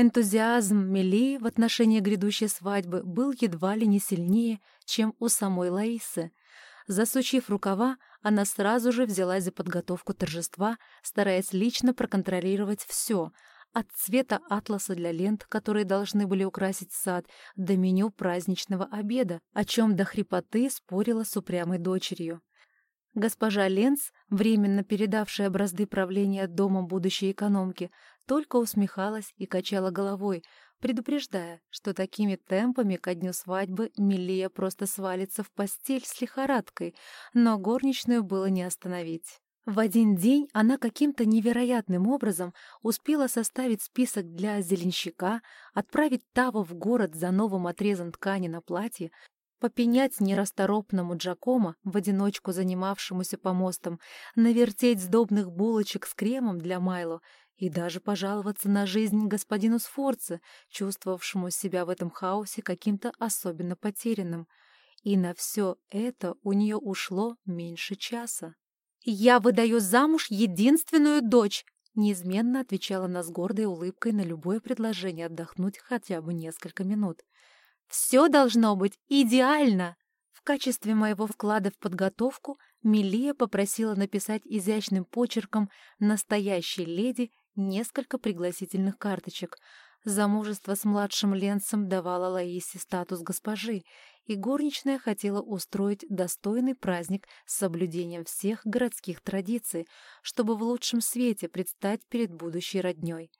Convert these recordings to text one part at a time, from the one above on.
Энтузиазм Мели в отношении грядущей свадьбы был едва ли не сильнее, чем у самой Лаисы. Засучив рукава, она сразу же взялась за подготовку торжества, стараясь лично проконтролировать все — от цвета атласа для лент, которые должны были украсить сад, до меню праздничного обеда, о чем до хрипоты спорила с упрямой дочерью. Госпожа Ленц, временно передавшая бразды правления домом будущей экономки, только усмехалась и качала головой, предупреждая, что такими темпами ко дню свадьбы Милия просто свалится в постель с лихорадкой, но горничную было не остановить. В один день она каким-то невероятным образом успела составить список для зеленщика, отправить Таву в город за новым отрезом ткани на платье, попенять нерасторопному Джакомо, в одиночку занимавшемуся помостом, навертеть сдобных булочек с кремом для Майло и даже пожаловаться на жизнь господину Сфорце, чувствовавшему себя в этом хаосе каким-то особенно потерянным. И на все это у нее ушло меньше часа. «Я выдаю замуж единственную дочь», — неизменно отвечала она с гордой улыбкой на любое предложение отдохнуть хотя бы несколько минут. «Все должно быть идеально!» В качестве моего вклада в подготовку Милия попросила написать изящным почерком «Настоящей леди» несколько пригласительных карточек — Замужество с младшим Ленцем давало Лаисе статус госпожи, и горничная хотела устроить достойный праздник с соблюдением всех городских традиций, чтобы в лучшем свете предстать перед будущей роднёй.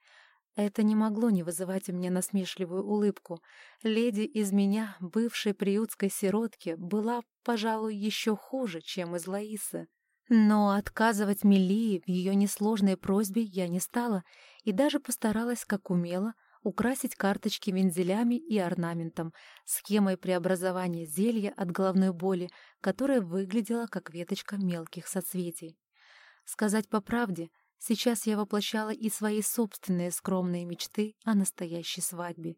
Это не могло не вызывать у меня насмешливую улыбку. Леди из меня, бывшей приютской сиротки, была, пожалуй, еще хуже, чем из Лаисы. Но отказывать Мелии в ее несложной просьбе я не стала и даже постаралась, как умела, украсить карточки вензелями и орнаментом, схемой преобразования зелья от головной боли, которая выглядела как веточка мелких соцветий. Сказать по правде, сейчас я воплощала и свои собственные скромные мечты о настоящей свадьбе.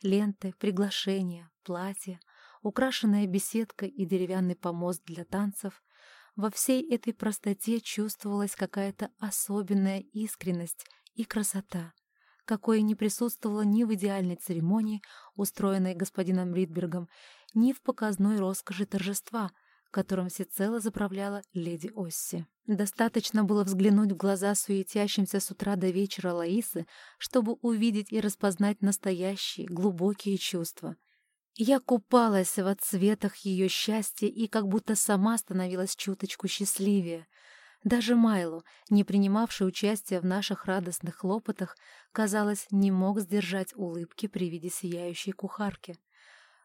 Ленты, приглашения, платья, украшенная беседка и деревянный помост для танцев — во всей этой простоте чувствовалась какая-то особенная искренность и красота, какое не присутствовало ни в идеальной церемонии, устроенной господином Ридбергом, ни в показной роскоши торжества, которым всецело заправляла леди Осси. Достаточно было взглянуть в глаза суетящимся с утра до вечера Лаисы, чтобы увидеть и распознать настоящие, глубокие чувства. Я купалась в отцветах ее счастья и как будто сама становилась чуточку счастливее — даже Майло, не принимавший участия в наших радостных хлопотах, казалось, не мог сдержать улыбки при виде сияющей кухарки.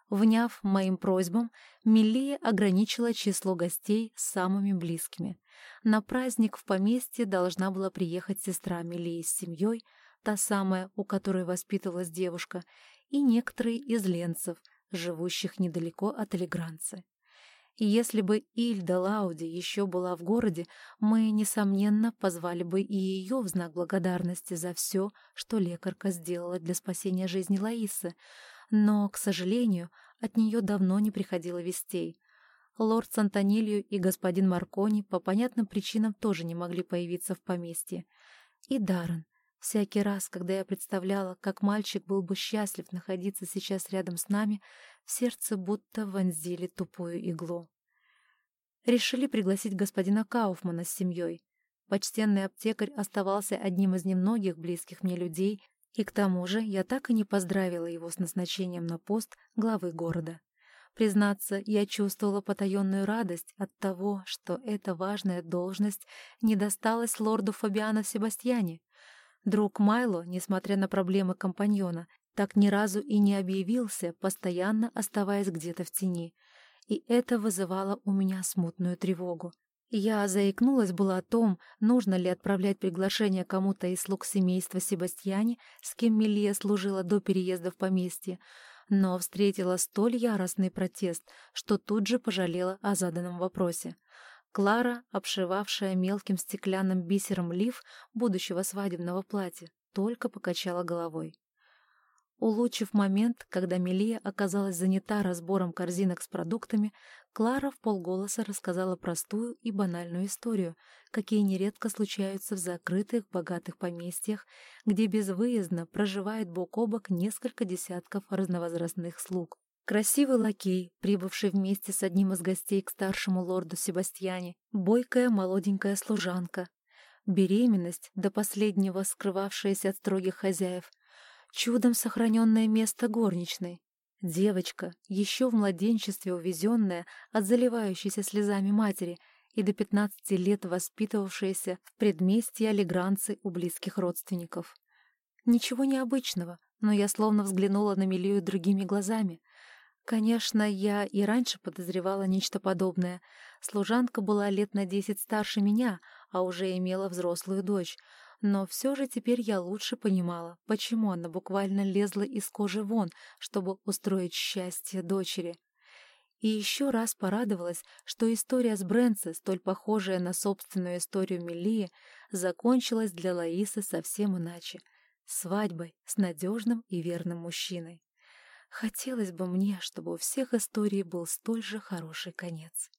Вняв моим просьбам, Милия ограничила число гостей самыми близкими. На праздник в поместье должна была приехать сестра Милии с семьей, та самая, у которой воспитывалась девушка, и некоторые из ленцев, живущих недалеко от Элегранцы. Если бы Ильда Лауди еще была в городе, мы, несомненно, позвали бы и ее в знак благодарности за все, что лекарка сделала для спасения жизни Лаисы. Но, к сожалению, от нее давно не приходило вестей. Лорд Сантонилью и господин Маркони по понятным причинам тоже не могли появиться в поместье. И Даррен, Всякий раз, когда я представляла, как мальчик был бы счастлив находиться сейчас рядом с нами, в сердце будто вонзили тупую иглу. Решили пригласить господина Кауфмана с семьей. Почтенный аптекарь оставался одним из немногих близких мне людей, и к тому же я так и не поздравила его с назначением на пост главы города. Признаться, я чувствовала потаенную радость от того, что эта важная должность не досталась лорду Фабиано Себастьяне, Друг Майло, несмотря на проблемы компаньона, так ни разу и не объявился, постоянно оставаясь где-то в тени. И это вызывало у меня смутную тревогу. Я заикнулась было о том, нужно ли отправлять приглашение кому-то из слуг семейства Себастьяне, с кем Милия служила до переезда в поместье, но встретила столь яростный протест, что тут же пожалела о заданном вопросе. Клара, обшивавшая мелким стеклянным бисером лиф будущего свадебного платья, только покачала головой. Улучив момент, когда Мелия оказалась занята разбором корзинок с продуктами, Клара в полголоса рассказала простую и банальную историю, какие нередко случаются в закрытых богатых поместьях, где безвыездно проживает бок о бок несколько десятков разновозрастных слуг. Красивый лакей, прибывший вместе с одним из гостей к старшему лорду Себастьяне, бойкая молоденькая служанка, беременность, до последнего скрывавшаяся от строгих хозяев, чудом сохраненное место горничной. Девочка, еще в младенчестве увезенная от заливающейся слезами матери и до пятнадцати лет воспитывавшаяся в предместье Алигранцы у близких родственников. Ничего необычного, но я словно взглянула на Милию другими глазами. Конечно, я и раньше подозревала нечто подобное. Служанка была лет на десять старше меня, а уже имела взрослую дочь — но все же теперь я лучше понимала, почему она буквально лезла из кожи вон, чтобы устроить счастье дочери. И еще раз порадовалась, что история с Брэнса, столь похожая на собственную историю Мелии, закончилась для Лаисы совсем иначе — свадьбой с надежным и верным мужчиной. Хотелось бы мне, чтобы у всех историй был столь же хороший конец.